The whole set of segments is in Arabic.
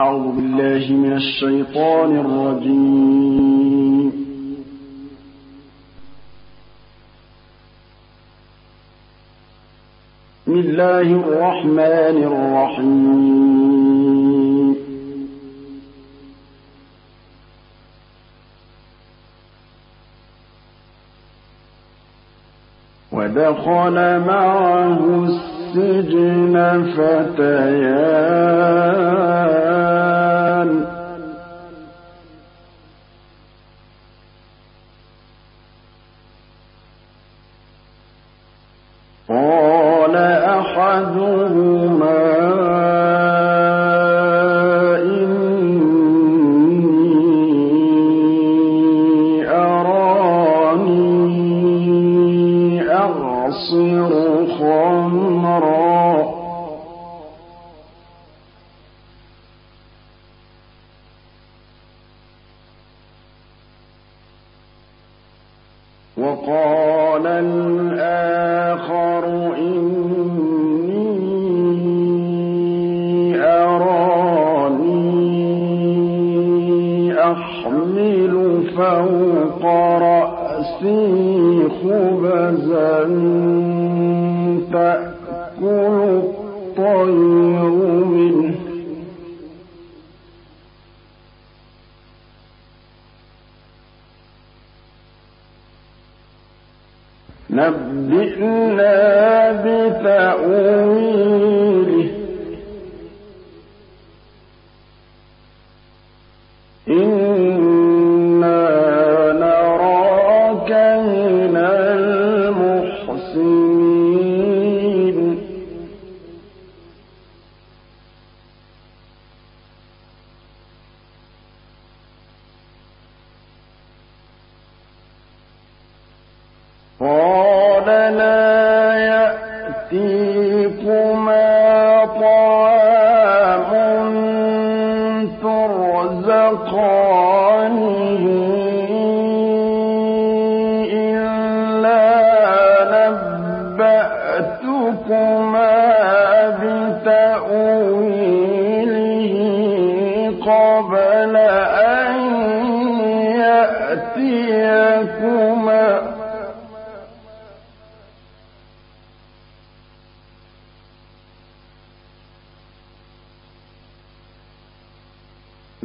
أعوذ بالله من الشيطان الرجيم. بسم الله الرحمن الرحيم. ودخل معه السلام السجن فتيان فوق رأسي خبزا تأكل الطير منه. نبئنا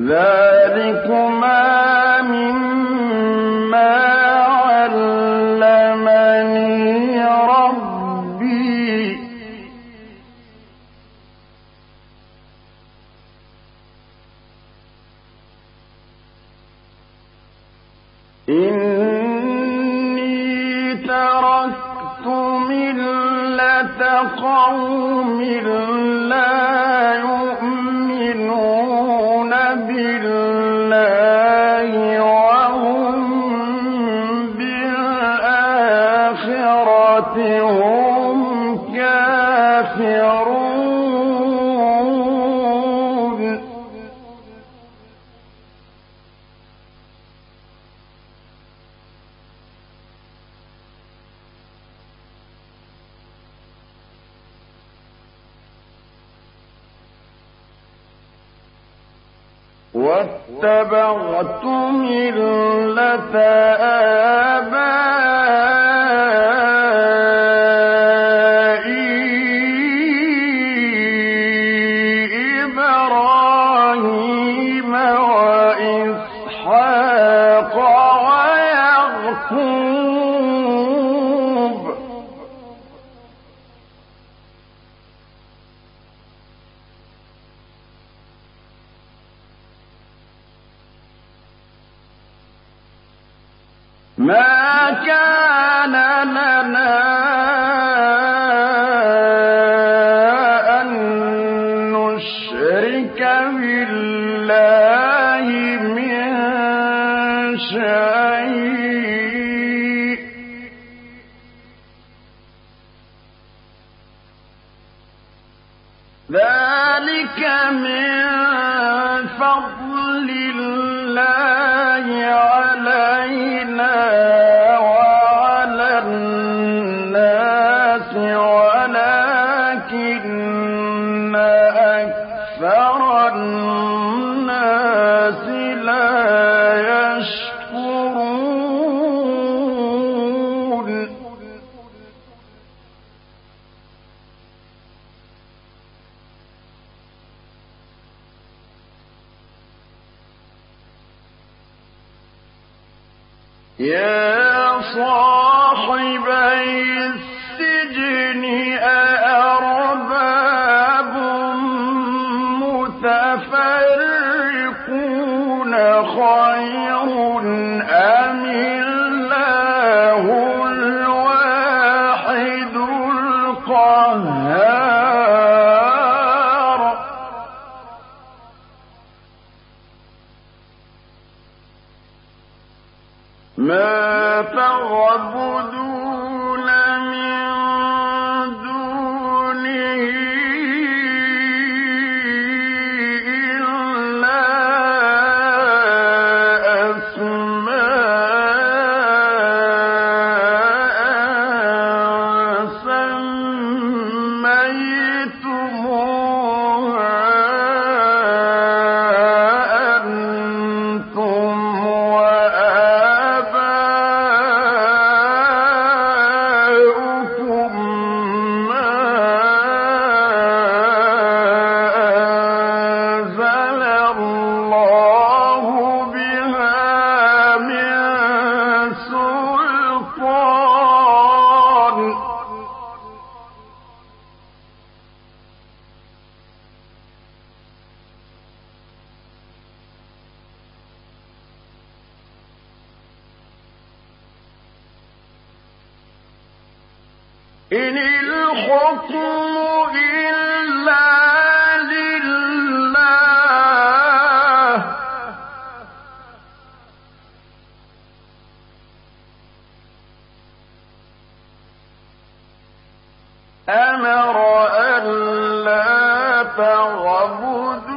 لا واتبعت ملة آبائي مِنْ أمر ألا تغبد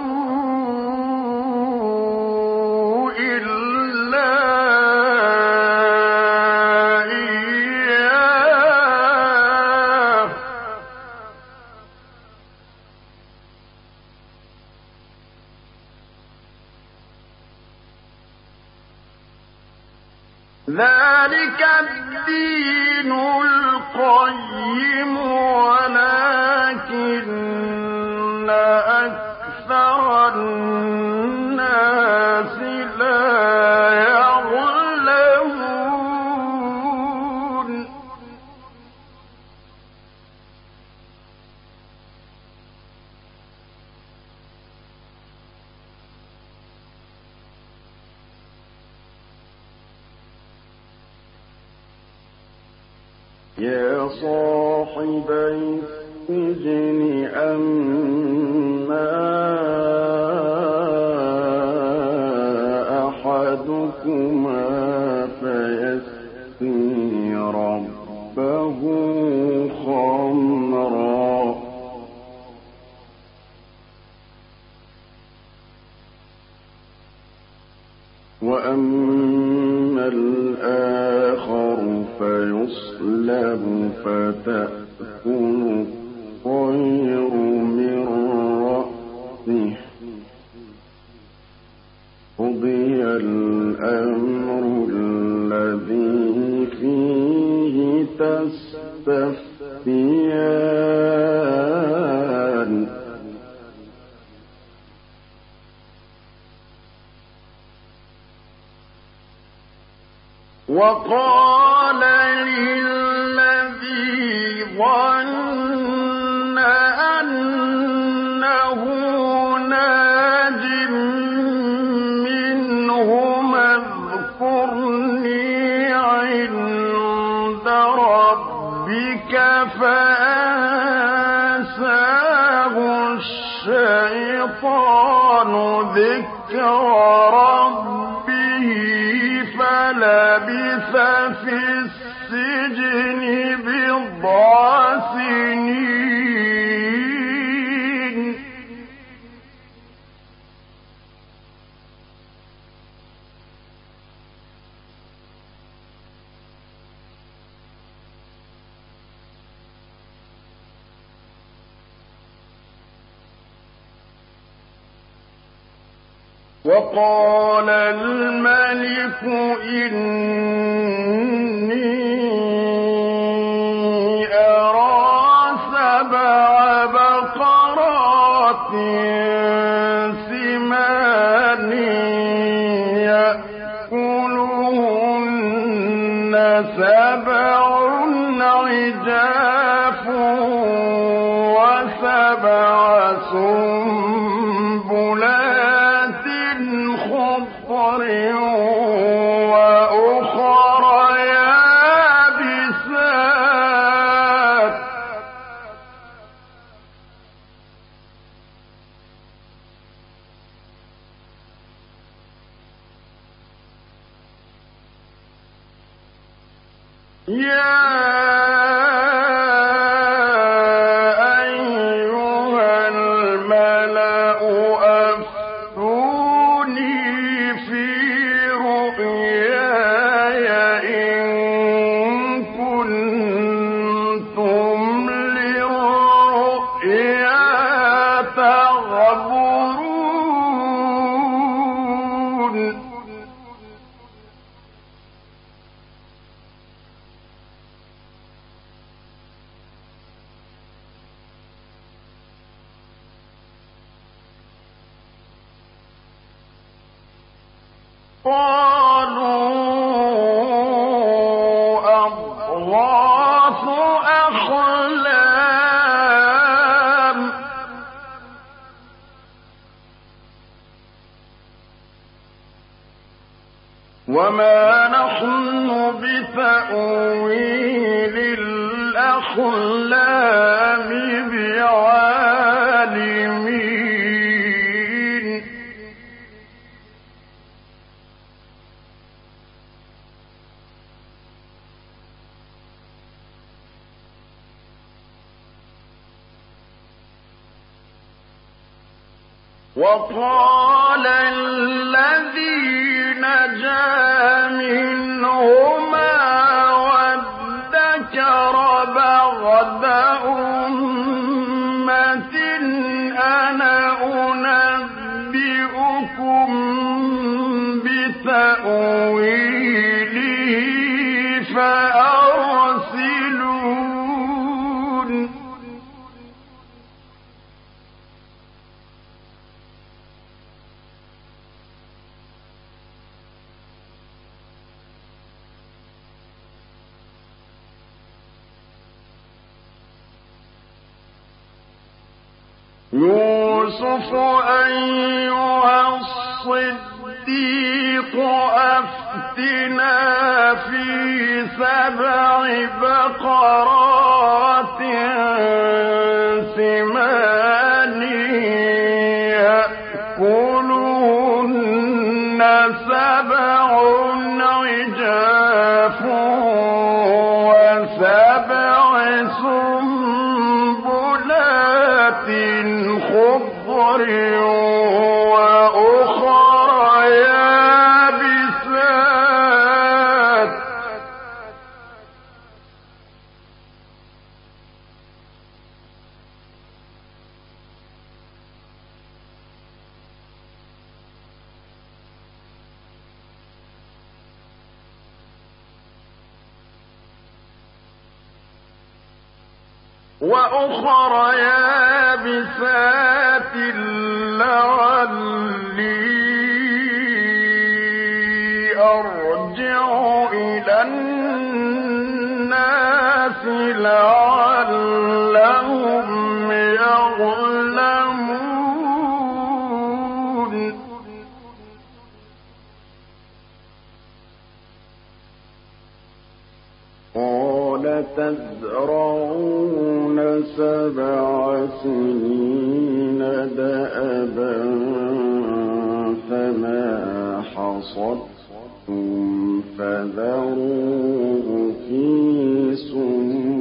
أحدكما فيسقي ربه خمرا. وأما الآخر فيصلب فتأكل الطير من رأسه. تستفتيان وقال الشيطان ذكر ربه فلبث في السجن بالضعف وقال الملك إن yeah وقال وافتنا في سبع بقرات لعلهم قال تزرعون سبع سنين دأبا فما حصدتم فذروه في سنين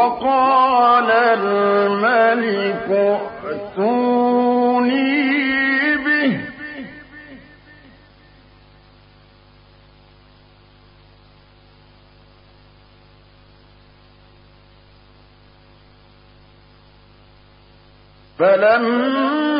وقال الملك ائتوني به. فلما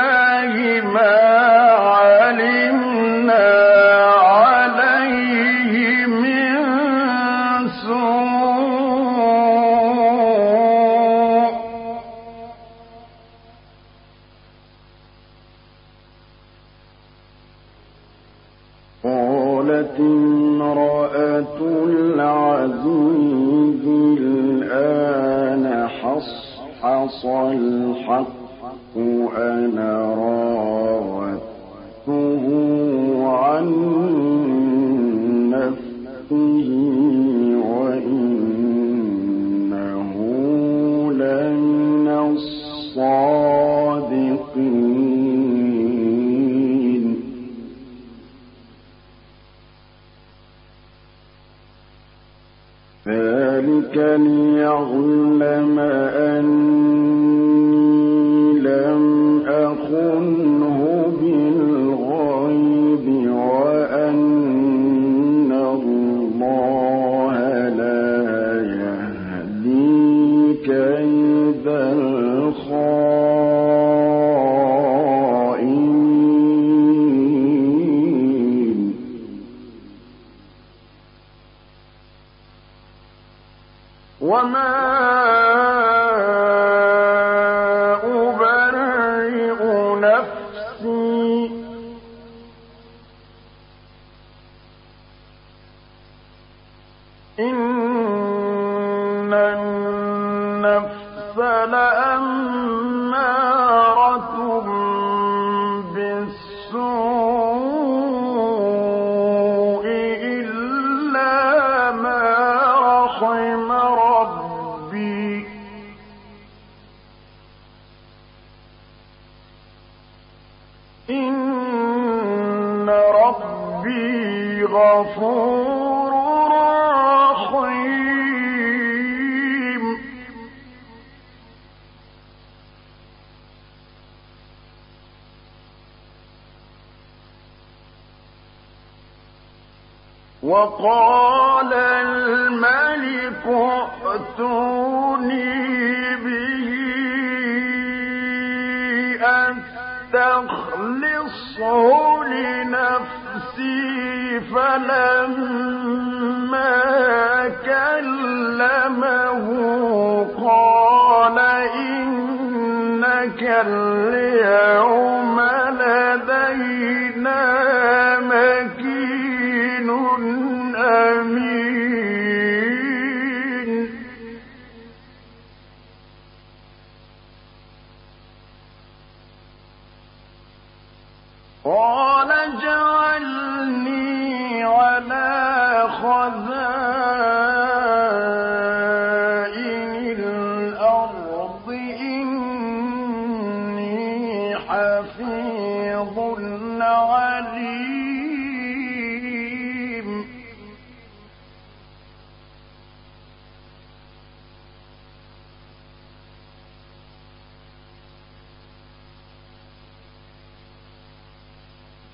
ليعلم أن وقال الملك ائتوني به أستخلصه لنفسي فلما كلمه قال إنك اليوم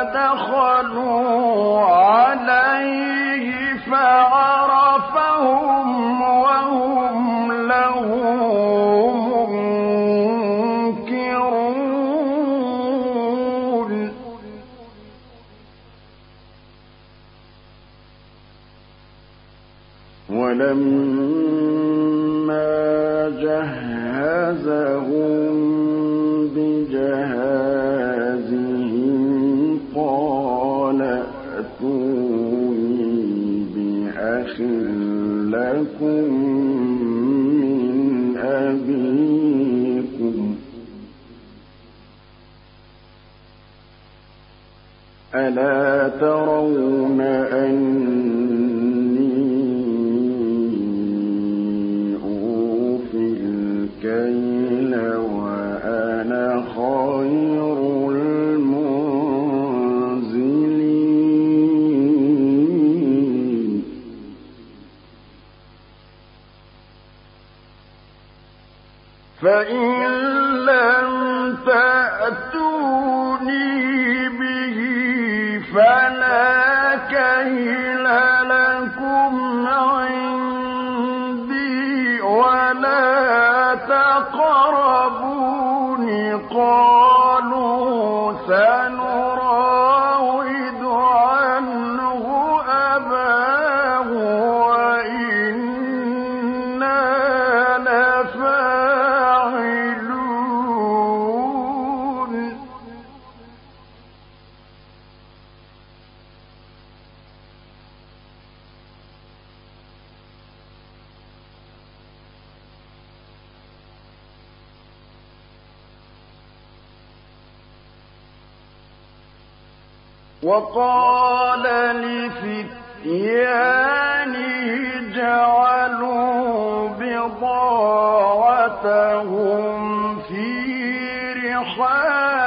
فدخلوا عليه فعرفهم وهم له منكرون. ولما لكم من أبيكم. ألا ترون وقال لفتيانه جعلوا بضاعتهم في رحالهم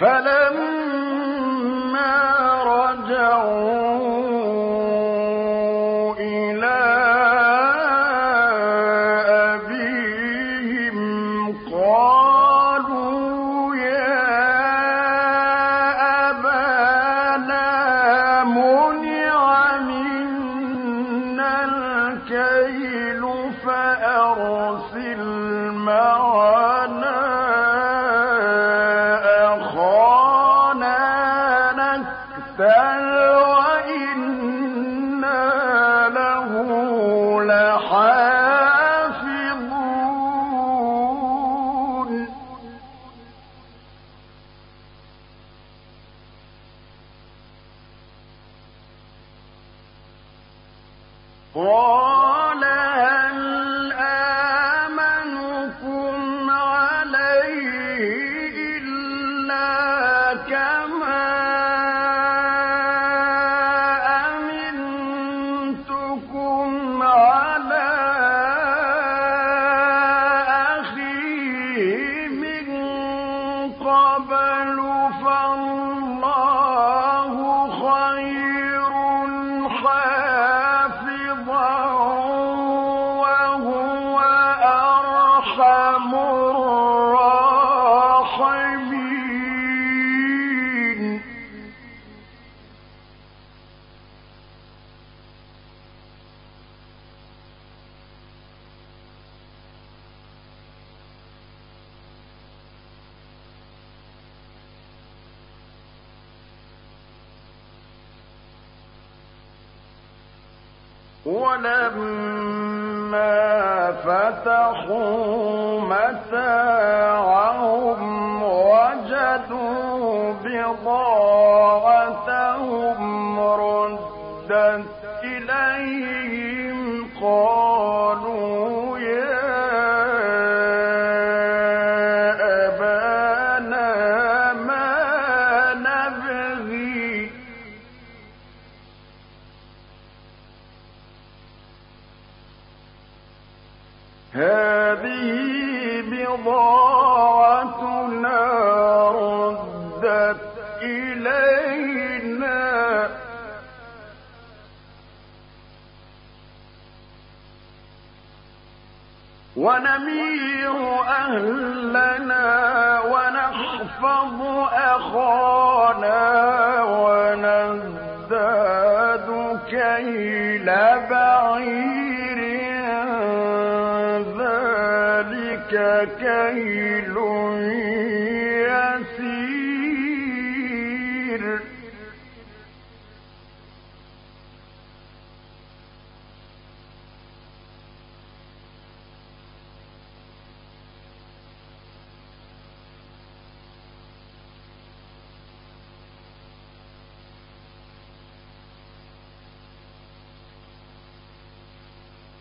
فلما لما فتحوا هَٰذِهِ بِضَاعَتُنَا رُدَّتْ إِلَيْنَا ۚ. وَنَمِيرُ أَهْلَنَا وَنَحْفَظُ أَخَانَا وَنَزْدَادُ كَيْلَ بَعِيرٍ.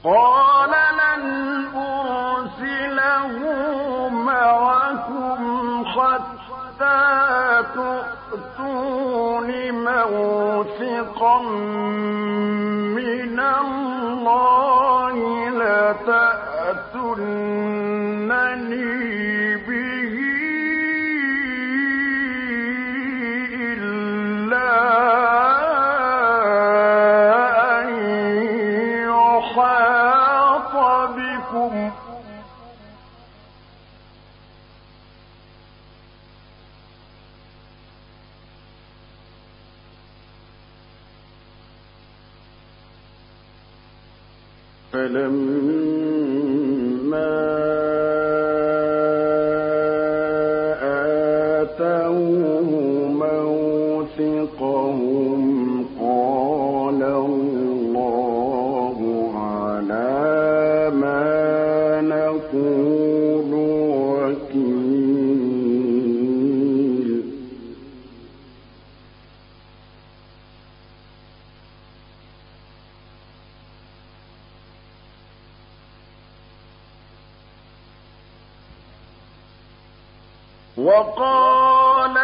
قال تؤتون موثقا أغني عنكم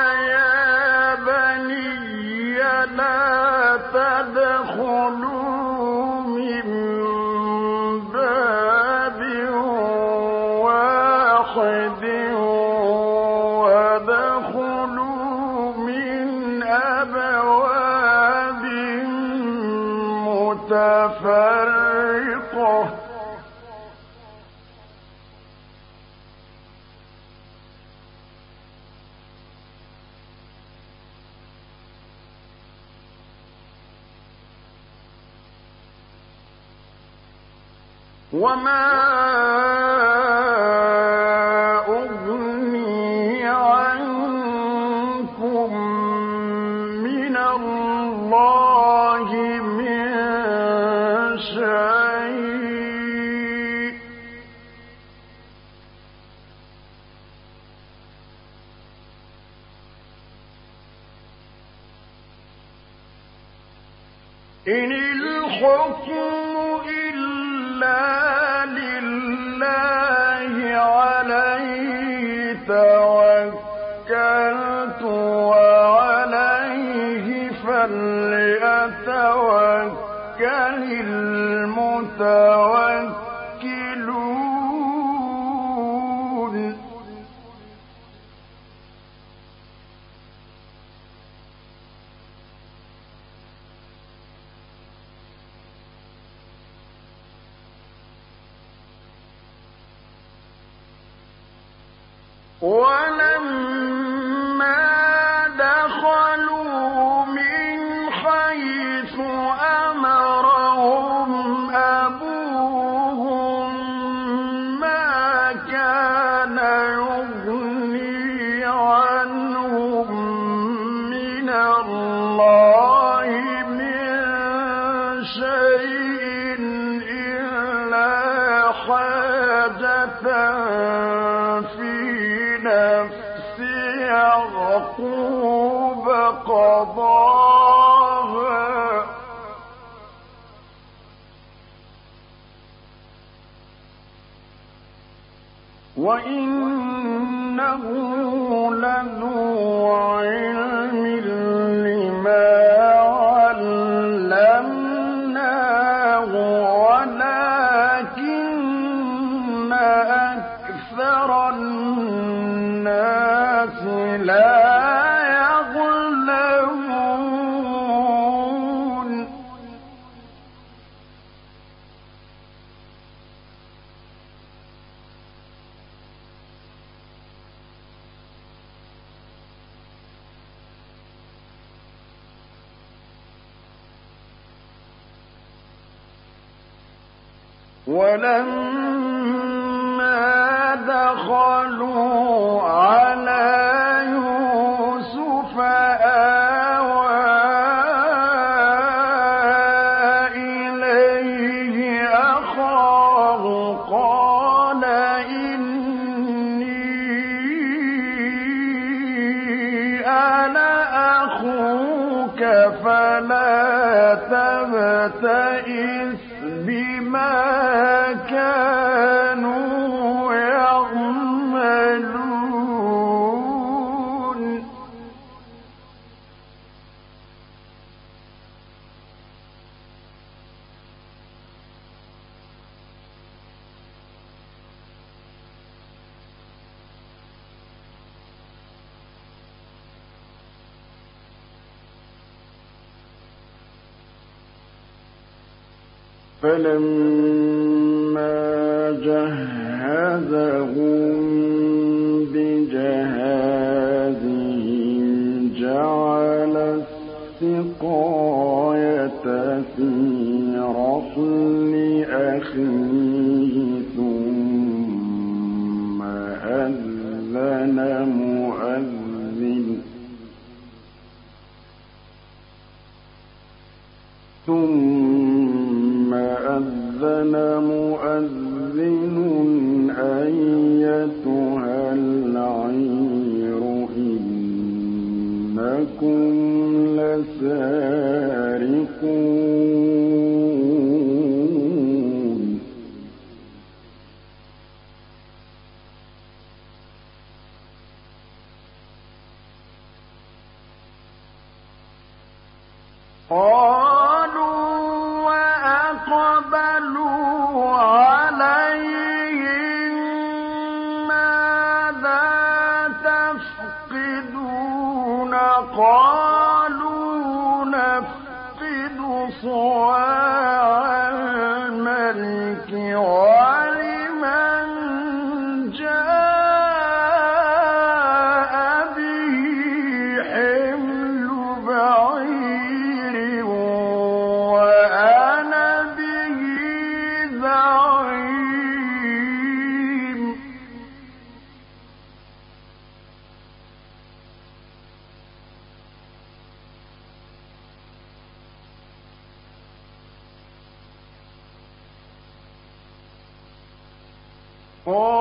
من وإنه لذو ربك فلا تبتئس بما كان ألم لسابقون all